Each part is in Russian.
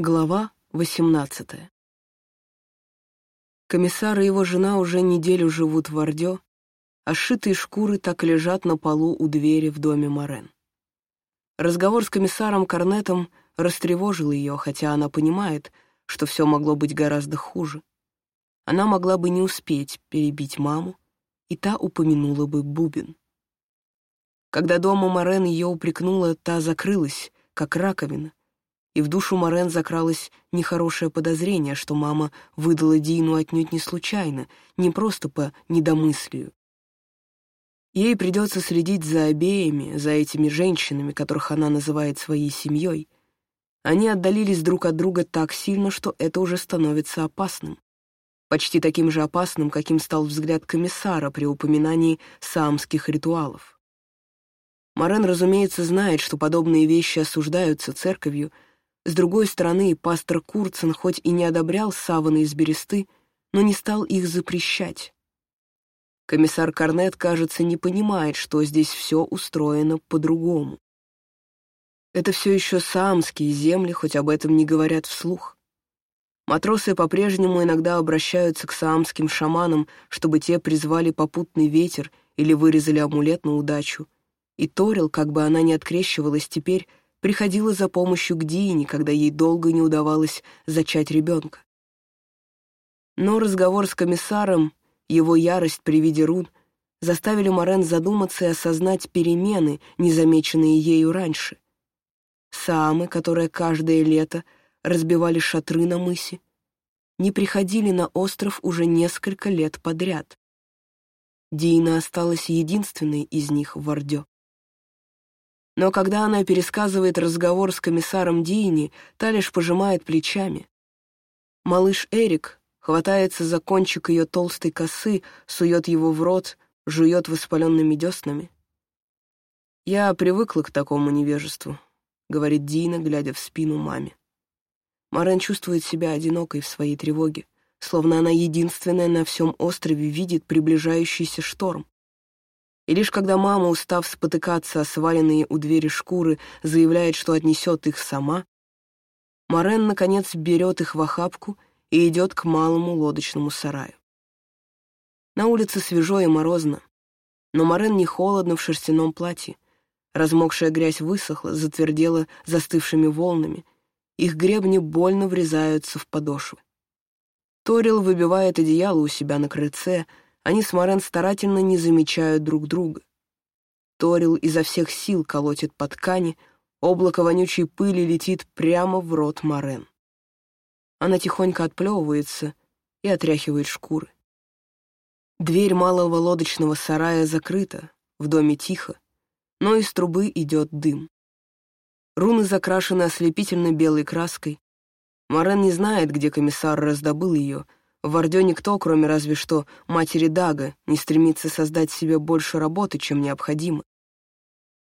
Глава 18 Комиссар и его жена уже неделю живут в Ордё, а сшитые шкуры так лежат на полу у двери в доме Морен. Разговор с комиссаром Корнетом растревожил ее, хотя она понимает, что все могло быть гораздо хуже. Она могла бы не успеть перебить маму, и та упомянула бы бубен. Когда дома Морен ее упрекнула, та закрылась, как раковина, и в душу Морен закралось нехорошее подозрение, что мама выдала Дину отнюдь не случайно, не просто по недомыслию. Ей придется следить за обеими, за этими женщинами, которых она называет своей семьей. Они отдалились друг от друга так сильно, что это уже становится опасным. Почти таким же опасным, каким стал взгляд комиссара при упоминании саамских ритуалов. Морен, разумеется, знает, что подобные вещи осуждаются церковью, с другой стороны, пастор Курцен хоть и не одобрял саваны из бересты, но не стал их запрещать. Комиссар Корнет, кажется, не понимает, что здесь все устроено по-другому. Это все еще саамские земли, хоть об этом не говорят вслух. Матросы по-прежнему иногда обращаются к саамским шаманам, чтобы те призвали попутный ветер или вырезали амулет на удачу. И Торил, как бы она ни открещивалась теперь, приходила за помощью к Дине, когда ей долго не удавалось зачать ребенка. Но разговор с комиссаром, его ярость при виде рун, заставили Морен задуматься и осознать перемены, незамеченные ею раньше. Самы, которые каждое лето разбивали шатры на мысе, не приходили на остров уже несколько лет подряд. Дина осталась единственной из них в Ордё. Но когда она пересказывает разговор с комиссаром Дини, та лишь пожимает плечами. Малыш Эрик хватается за кончик ее толстой косы, сует его в рот, жует воспаленными деснами. «Я привыкла к такому невежеству», — говорит Дина, глядя в спину маме. Марен чувствует себя одинокой в своей тревоге, словно она единственная на всем острове видит приближающийся шторм. И лишь когда мама, устав спотыкаться о сваленные у двери шкуры, заявляет, что отнесет их сама, Морен, наконец, берет их в охапку и идет к малому лодочному сараю. На улице свежо и морозно, но Морен не холодно в шерстяном платье. Размокшая грязь высохла, затвердела застывшими волнами, их гребни больно врезаются в подошвы. Торил выбивает одеяло у себя на крыльце, они с Морен старательно не замечают друг друга. Торил изо всех сил колотит по ткани, облако вонючей пыли летит прямо в рот Морен. Она тихонько отплевывается и отряхивает шкуры. Дверь малого лодочного сарая закрыта, в доме тихо, но из трубы идет дым. Руны закрашены ослепительно белой краской. Морен не знает, где комиссар раздобыл ее — в Ордё никто, кроме разве что матери Дага, не стремится создать себе больше работы, чем необходимо.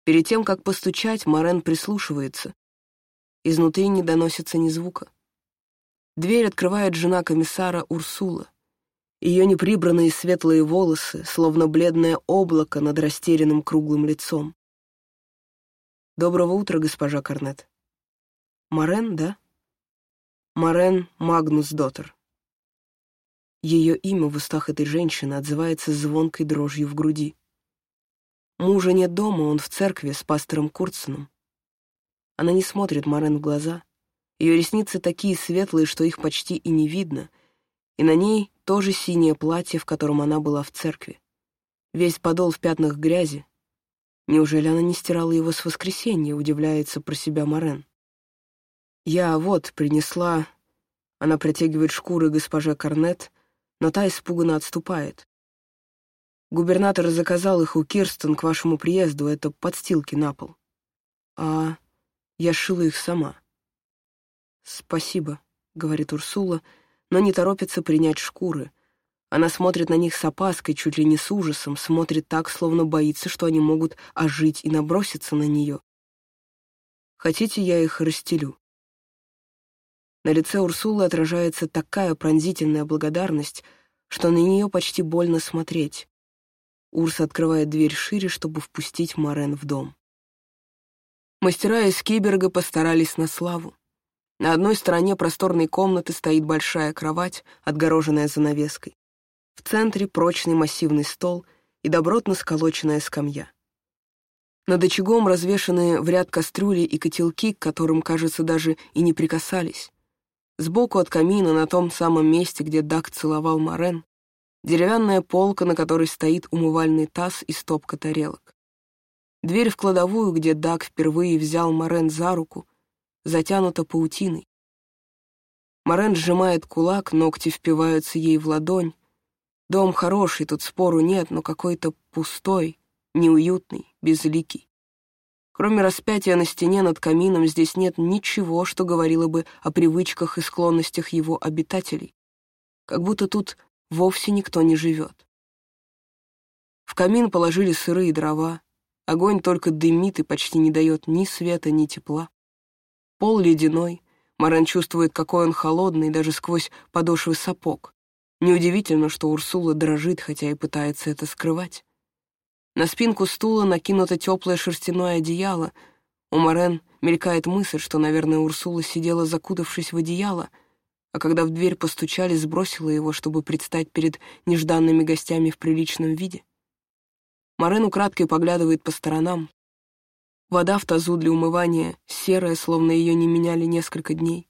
Перед тем, как постучать, Морен прислушивается. Изнутри не доносится ни звука. Дверь открывает жена комиссара Урсула. Ее неприбранные светлые волосы, словно бледное облако над растерянным круглым лицом. «Доброго утра, госпожа Корнет». «Морен, да?» «Морен Магнус Доттер». Ее имя в устах этой женщины отзывается звонкой дрожью в груди. Мужа нет дома, он в церкви с пастором Курценом. Она не смотрит Морен в глаза. Ее ресницы такие светлые, что их почти и не видно, и на ней тоже синее платье, в котором она была в церкви. Весь подол в пятнах грязи. Неужели она не стирала его с воскресенья, удивляется про себя Морен. Я вот принесла... Она протягивает шкуры госпоже Корнет, но та испуганно отступает. Губернатор заказал их у Кирстен к вашему приезду, это подстилки на пол. А я шила их сама. Спасибо, говорит Урсула, но не торопится принять шкуры. Она смотрит на них с опаской, чуть ли не с ужасом, смотрит так, словно боится, что они могут ожить и наброситься на нее. Хотите, я их расстелю? На лице Урсулы отражается такая пронзительная благодарность, что на нее почти больно смотреть. Урс открывает дверь шире, чтобы впустить Морен в дом. Мастера из Киберга постарались на славу. На одной стороне просторной комнаты стоит большая кровать, отгороженная занавеской. В центре прочный массивный стол и добротно сколоченная скамья. Над очагом развешаны в ряд кастрюли и котелки, к которым, кажется, даже и не прикасались. Сбоку от камина, на том самом месте, где Дак целовал Морен, деревянная полка, на которой стоит умывальный таз и стопка тарелок. Дверь в кладовую, где Дак впервые взял Морен за руку, затянута паутиной. Морен сжимает кулак, ногти впиваются ей в ладонь. Дом хороший, тут спору нет, но какой-то пустой, неуютный, безликий. Кроме распятия на стене над камином здесь нет ничего, что говорило бы о привычках и склонностях его обитателей. Как будто тут вовсе никто не живет. В камин положили сырые дрова. Огонь только дымит и почти не дает ни света, ни тепла. Пол ледяной. Марен чувствует, какой он холодный, даже сквозь подошвы сапог. Неудивительно, что Урсула дрожит, хотя и пытается это скрывать. На спинку стула накинуто теплое шерстяное одеяло. У Марен мелькает мысль, что, наверное, Урсула сидела, закутавшись в одеяло, а когда в дверь постучали, сбросила его, чтобы предстать перед нежданными гостями в приличном виде. Марен украдкой поглядывает по сторонам. Вода в тазу для умывания серая, словно ее не меняли несколько дней.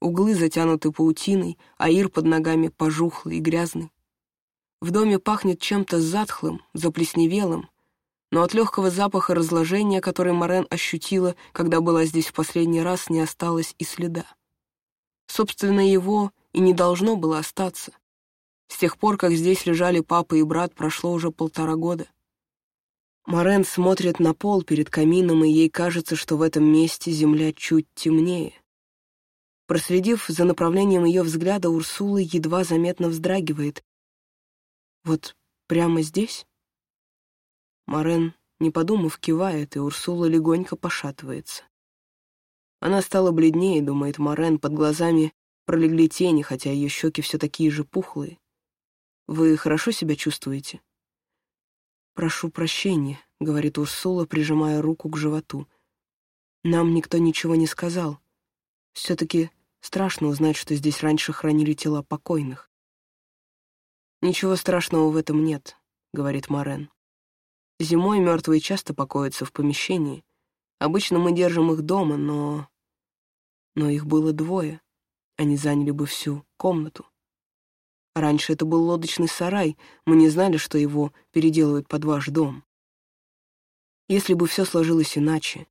Углы затянуты паутиной, а ир под ногами пожухлый и грязный. В доме пахнет чем-то затхлым, заплесневелым, но от легкого запаха разложения, который Морен ощутила, когда была здесь в последний раз, не осталось и следа. Собственно, его и не должно было остаться. С тех пор, как здесь лежали папа и брат, прошло уже полтора года. Морен смотрит на пол перед камином, и ей кажется, что в этом месте земля чуть темнее. Проследив за направлением ее взгляда, Урсула едва заметно вздрагивает. «Вот прямо здесь?» Морен, не подумав, кивает, и Урсула легонько пошатывается. Она стала бледнее, думает Морен, под глазами пролегли тени, хотя ее щеки все такие же пухлые. «Вы хорошо себя чувствуете?» «Прошу прощения», — говорит Урсула, прижимая руку к животу. «Нам никто ничего не сказал. Все-таки страшно узнать, что здесь раньше хранили тела покойных». «Ничего страшного в этом нет», — говорит Морен. «Зимой мертвые часто покоятся в помещении. Обычно мы держим их дома, но... Но их было двое. Они заняли бы всю комнату. Раньше это был лодочный сарай, мы не знали, что его переделывают под ваш дом. Если бы все сложилось иначе,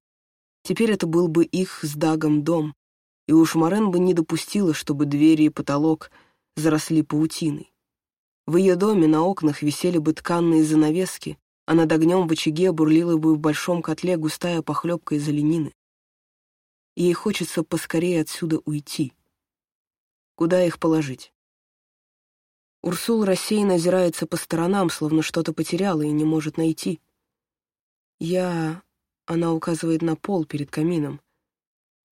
теперь это был бы их с Дагом дом, и уж Морен бы не допустила, чтобы двери и потолок заросли паутиной. В ее доме на окнах висели бы тканные занавески, а над огнем в очаге бурлила бы в большом котле густая похлебка из оленины. Ей хочется поскорее отсюда уйти. Куда их положить? Урсул рассеянно озирается по сторонам, словно что-то потеряла и не может найти. «Я...» — она указывает на пол перед камином.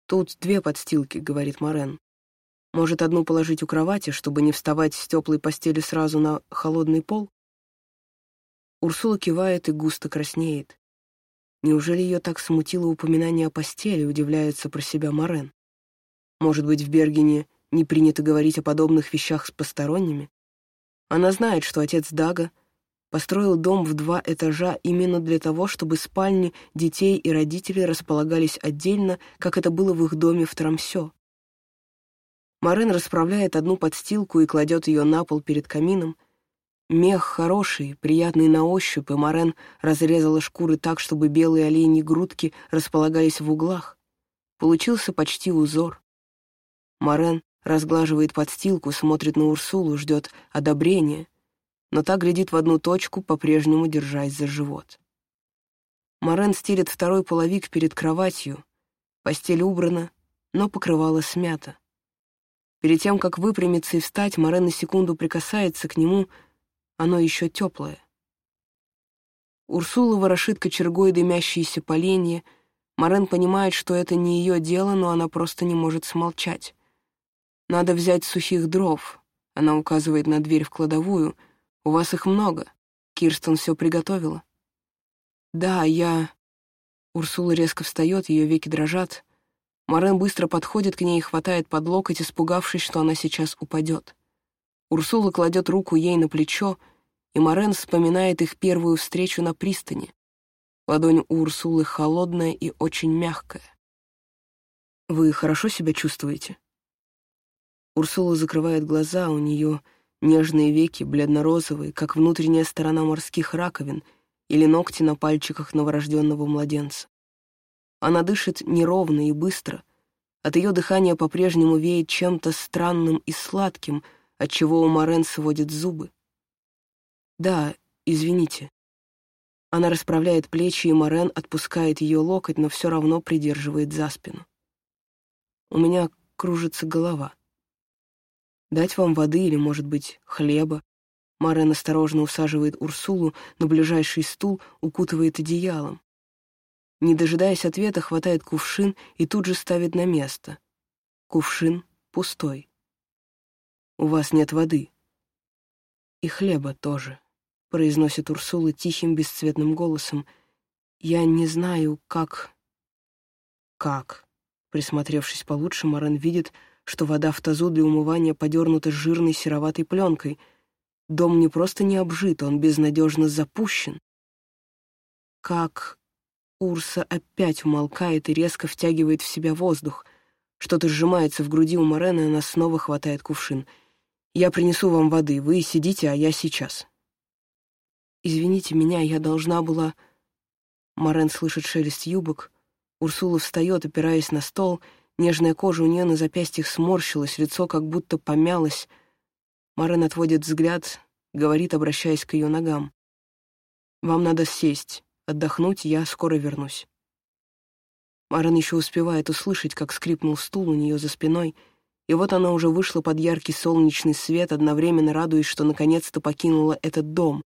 «Тут две подстилки», — говорит Морен. «Может, одну положить у кровати, чтобы не вставать с теплой постели сразу на холодный пол?» Урсула кивает и густо краснеет. Неужели ее так смутило упоминание о постели, удивляется про себя Морен? Может быть, в Бергене не принято говорить о подобных вещах с посторонними? Она знает, что отец Дага построил дом в два этажа именно для того, чтобы спальни детей и родителей располагались отдельно, как это было в их доме в Трамсё. Марен расправляет одну подстилку и кладет ее на пол перед камином. Мех хороший, приятный на ощупь, и Марен разрезала шкуры так, чтобы белые оленьи грудки располагались в углах. Получился почти узор. Марен разглаживает подстилку, смотрит на Урсулу, ждет одобрения, но та глядит в одну точку, по-прежнему держась за живот. Морен стелит второй половик перед кроватью. Постель убрана, но покрывало смято. Перед тем, как выпрямиться и встать, Морен на секунду прикасается к нему, оно еще теплое. Урсула ворошит кочергой дымящиеся поленья. Морен понимает, что это не ее дело, но она просто не может смолчать. «Надо взять сухих дров», — она указывает на дверь в кладовую. «У вас их много. Кирстен все приготовила». «Да, я...» Урсула резко встает, ее веки дрожат. Морен быстро подходит к ней и хватает под локоть, испугавшись, что она сейчас упадет. Урсула кладет руку ей на плечо, и Морен вспоминает их первую встречу на пристани. Ладонь у Урсулы холодная и очень мягкая. «Вы хорошо себя чувствуете?» Урсула закрывает глаза, у нее нежные веки, бледно-розовые, как внутренняя сторона морских раковин или ногти на пальчиках новорожденного младенца. Она дышит неровно и быстро. От ее дыхания по-прежнему веет чем-то странным и сладким, отчего у Морен сводит зубы. «Да, извините». Она расправляет плечи, и Морен отпускает ее локоть, но все равно придерживает за спину. «У меня кружится голова. Дать вам воды или, может быть, хлеба?» Морен осторожно усаживает Урсулу на ближайший стул, укутывает одеялом. Не дожидаясь ответа, хватает кувшин и тут же ставит на место. Кувшин пустой. «У вас нет воды». «И хлеба тоже», — произносит Урсула тихим бесцветным голосом. «Я не знаю, как...» «Как?» Присмотревшись получше, Марен видит, что вода в тазу для умывания подернута жирной сероватой пленкой. Дом не просто не обжит, он безнадежно запущен. Как Урса опять умолкает и резко втягивает в себя воздух. Что-то сжимается в груди у Морены, и она снова хватает кувшин. «Я принесу вам воды, вы сидите, а я сейчас». «Извините меня, я должна была...» Морен слышит шелест юбок. Урсула встает, опираясь на стол. Нежная кожа у нее на запястьях сморщилась, лицо как будто помялось. Морен отводит взгляд, говорит, обращаясь к ее ногам. «Вам надо сесть отдохнуть, я скоро вернусь. Маран еще успевает услышать, как скрипнул стул у нее за спиной, и вот она уже вышла под яркий солнечный свет, одновременно радуясь, что наконец-то покинула этот дом,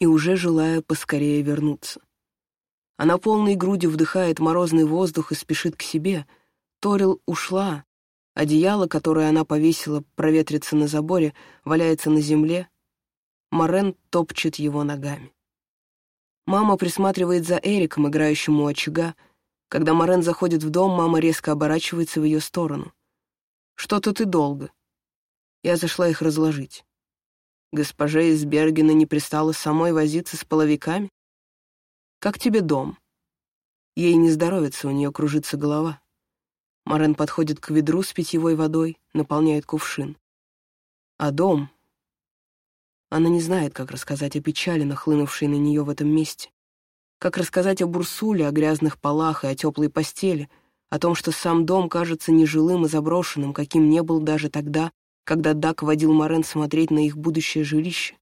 и уже желая поскорее вернуться. Она полной грудью вдыхает морозный воздух и спешит к себе. Торил ушла. Одеяло, которое она повесила, проветрится на заборе, валяется на земле. Морен топчет его ногами. Мама присматривает за Эриком, играющим у очага. Когда Морен заходит в дом, мама резко оборачивается в ее сторону. «Что-то ты долго». Я зашла их разложить. Госпоже из Бергена не пристала самой возиться с половиками? «Как тебе дом?» Ей не здоровится, у нее кружится голова. Морен подходит к ведру с питьевой водой, наполняет кувшин. А дом она не знает, как рассказать о печали, нахлынувшей на нее в этом месте. Как рассказать о бурсуле, о грязных полах и о теплой постели, о том, что сам дом кажется нежилым и заброшенным, каким не был даже тогда, когда Дак водил Морен смотреть на их будущее жилище.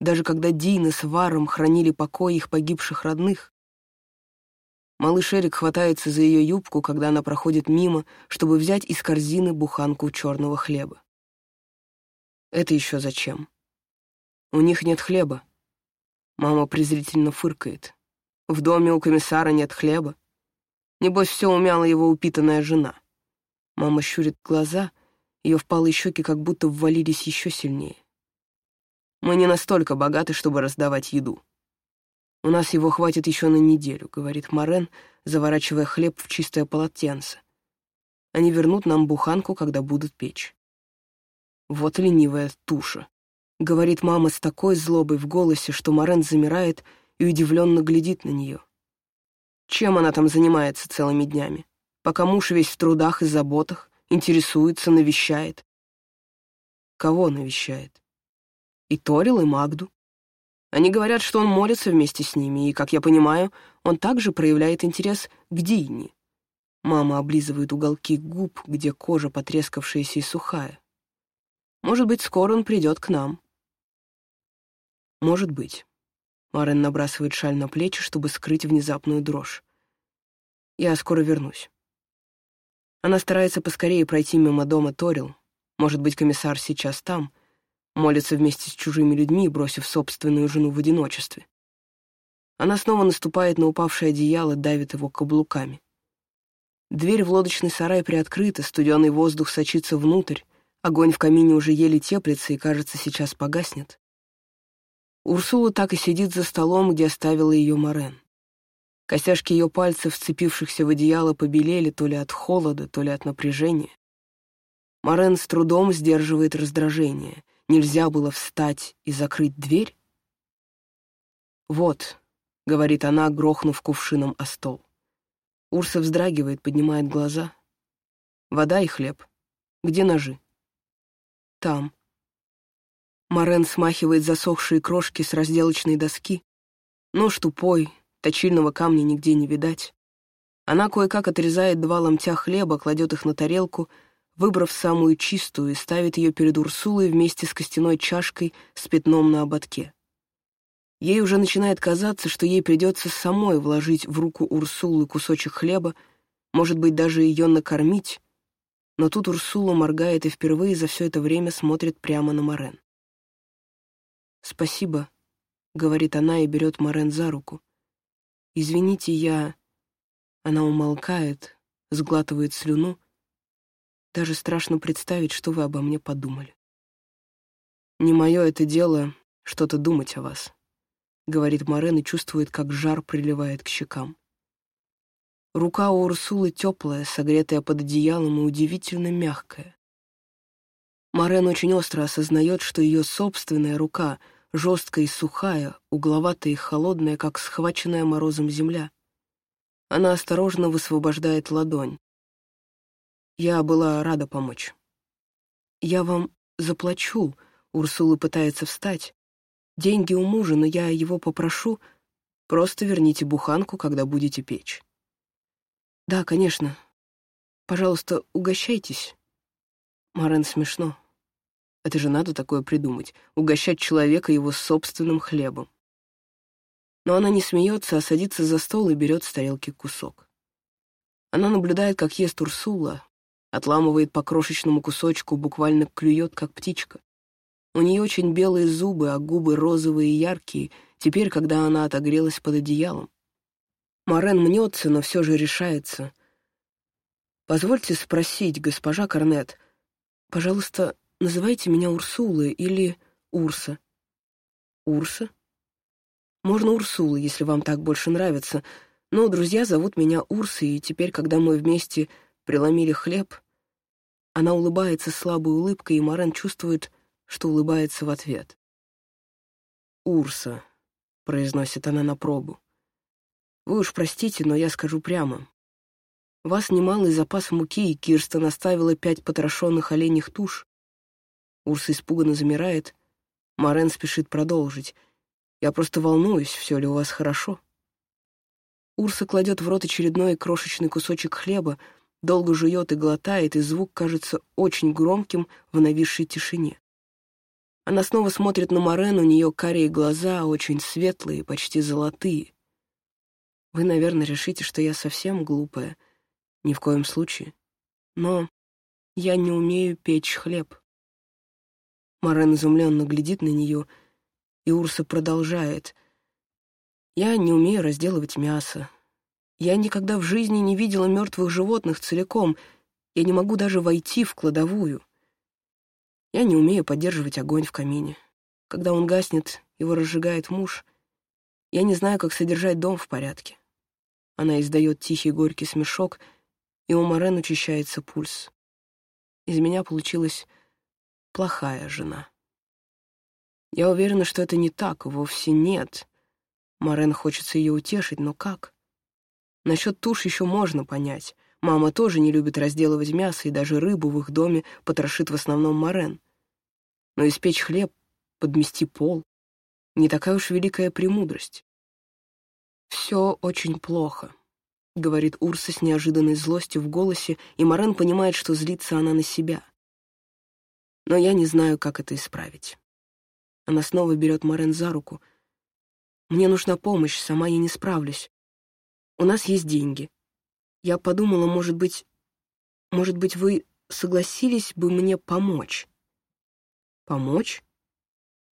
Даже когда Дина с Варом хранили покой их погибших родных. Малыш Эрик хватается за ее юбку, когда она проходит мимо, чтобы взять из корзины буханку черного хлеба. Это еще зачем? У них нет хлеба. Мама презрительно фыркает. В доме у комиссара нет хлеба. Небось, все умяла его упитанная жена. Мама щурит глаза, ее впалые щеки как будто ввалились еще сильнее. Мы не настолько богаты, чтобы раздавать еду. У нас его хватит еще на неделю, говорит Морен, заворачивая хлеб в чистое полотенце. Они вернут нам буханку, когда будут печь. Вот ленивая туша. Говорит мама с такой злобой в голосе, что Морен замирает и удивленно глядит на нее. Чем она там занимается целыми днями? Пока муж весь в трудах и заботах, интересуется, навещает. Кого навещает? И Торил, и Магду. Они говорят, что он молится вместе с ними, и, как я понимаю, он также проявляет интерес к Дине. Мама облизывает уголки губ, где кожа потрескавшаяся и сухая. Может быть, скоро он придет к нам. «Может быть». Марен набрасывает шаль на плечи, чтобы скрыть внезапную дрожь. «Я скоро вернусь». Она старается поскорее пройти мимо дома Торил. Может быть, комиссар сейчас там, молится вместе с чужими людьми, бросив собственную жену в одиночестве. Она снова наступает на упавшее одеяло, давит его каблуками. Дверь в лодочный сарай приоткрыта, студеный воздух сочится внутрь, огонь в камине уже еле теплится и, кажется, сейчас погаснет. Урсула так и сидит за столом, где оставила ее Морен. Костяшки ее пальцев, вцепившихся в одеяло, побелели то ли от холода, то ли от напряжения. Морен с трудом сдерживает раздражение. Нельзя было встать и закрыть дверь? «Вот», — говорит она, грохнув кувшином о стол. Урса вздрагивает, поднимает глаза. «Вода и хлеб. Где ножи?» «Там». Морен смахивает засохшие крошки с разделочной доски. Нож тупой, точильного камня нигде не видать. Она кое-как отрезает два ломтя хлеба, кладет их на тарелку, выбрав самую чистую, и ставит ее перед Урсулой вместе с костяной чашкой с пятном на ободке. Ей уже начинает казаться, что ей придется самой вложить в руку Урсулы кусочек хлеба, может быть, даже ее накормить, но тут Урсула моргает и впервые за все это время смотрит прямо на Морен. «Спасибо», — говорит она и берет Морен за руку. «Извините, я...» Она умолкает, сглатывает слюну. Даже страшно представить, что вы обо мне подумали. «Не мое это дело что-то думать о вас», — говорит Морен и чувствует, как жар приливает к щекам. Рука у Урсулы теплая, согретая под одеялом и удивительно мягкая. Морен очень остро осознает, что ее собственная рука — жесткая и сухая, угловатая и холодная, как схваченная морозом земля. Она осторожно высвобождает ладонь. Я была рада помочь. «Я вам заплачу», — Урсула пытается встать. «Деньги у мужа, но я его попрошу. Просто верните буханку, когда будете печь». «Да, конечно. Пожалуйста, угощайтесь». Марен смешно. Это же надо такое придумать — угощать человека его собственным хлебом. Но она не смеется, а садится за стол и берет с тарелки кусок. Она наблюдает, как ест Урсула, отламывает по крошечному кусочку, буквально клюет, как птичка. У нее очень белые зубы, а губы розовые и яркие, теперь, когда она отогрелась под одеялом. Морен мнется, но все же решается. «Позвольте спросить, госпожа Корнет, пожалуйста, Называйте меня Урсулой или Урса. Урса? Можно Урсула, если вам так больше нравится, но друзья зовут меня Урсой, и теперь, когда мы вместе преломили хлеб, она улыбается слабой улыбкой, и Марен чувствует, что улыбается в ответ. «Урса», — произносит она на пробу. «Вы уж простите, но я скажу прямо. Вас немалый запас муки, и Кирстен оставила пять потрошенных оленьих туш. Урса испуганно замирает. Морен спешит продолжить. «Я просто волнуюсь, все ли у вас хорошо?» Урса кладет в рот очередной крошечный кусочек хлеба, долго жует и глотает, и звук кажется очень громким в нависшей тишине. Она снова смотрит на Морен, у нее карие глаза, очень светлые, почти золотые. Вы, наверное, решите, что я совсем глупая. Ни в коем случае. Но я не умею печь хлеб. Марен изумленно глядит на нее, и Урса продолжает. «Я не умею разделывать мясо. Я никогда в жизни не видела мертвых животных целиком. Я не могу даже войти в кладовую. Я не умею поддерживать огонь в камине. Когда он гаснет, его разжигает муж. Я не знаю, как содержать дом в порядке». Она издает тихий горький смешок, и у Марен учащается пульс. Из меня получилось плохая жена. Я уверена, что это не так, вовсе нет. Марен хочется ее утешить, но как? Насчет туш еще можно понять. Мама тоже не любит разделывать мясо, и даже рыбу в их доме потрошит в основном Марен. Но испечь хлеб, подмести пол — не такая уж великая премудрость. «Все очень плохо», — говорит Урса с неожиданной злостью в голосе, и Марен понимает, что злится она на себя но я не знаю, как это исправить. Она снова берет Морен за руку. Мне нужна помощь, сама я не справлюсь. У нас есть деньги. Я подумала, может быть, может быть, вы согласились бы мне помочь? Помочь?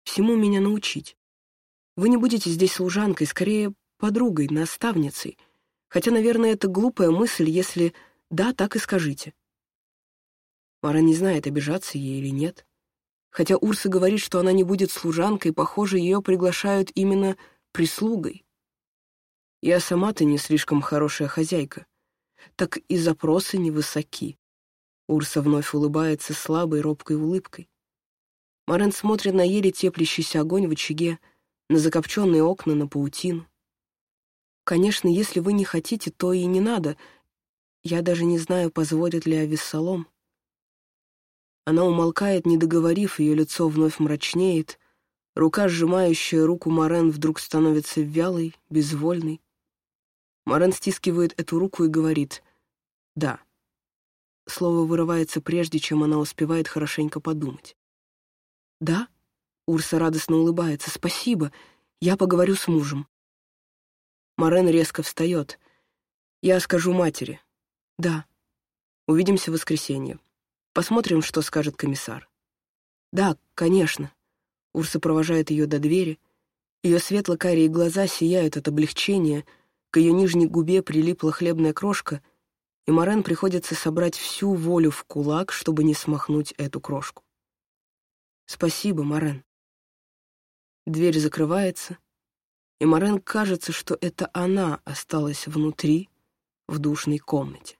Всему меня научить. Вы не будете здесь служанкой, скорее подругой, наставницей. Хотя, наверное, это глупая мысль, если да, так и скажите. Мара не знает, обижаться ей или нет. Хотя Урса говорит, что она не будет служанкой, похоже, ее приглашают именно прислугой. Я сама-то не слишком хорошая хозяйка. Так и запросы невысоки. Урса вновь улыбается слабой, робкой улыбкой. Марен смотрит на еле теплящийся огонь в очаге, на закопченные окна, на паутину. Конечно, если вы не хотите, то и не надо. Я даже не знаю, позволит ли Авессалом. Она умолкает, не договорив, ее лицо вновь мрачнеет. Рука, сжимающая руку Марен, вдруг становится вялой, безвольной. Марен стискивает эту руку и говорит «да». Слово вырывается прежде, чем она успевает хорошенько подумать. «Да?» — Урса радостно улыбается. «Спасибо. Я поговорю с мужем». Марен резко встает. «Я скажу матери». «Да». «Увидимся в воскресенье. Посмотрим, что скажет комиссар». «Да, конечно». Урса провожает ее до двери. Ее светло-карие глаза сияют от облегчения, к ее нижней губе прилипла хлебная крошка, и Марен приходится собрать всю волю в кулак, чтобы не смахнуть эту крошку. Спасибо, Марен. Дверь закрывается, и Марен кажется, что это она осталась внутри, в душной комнате.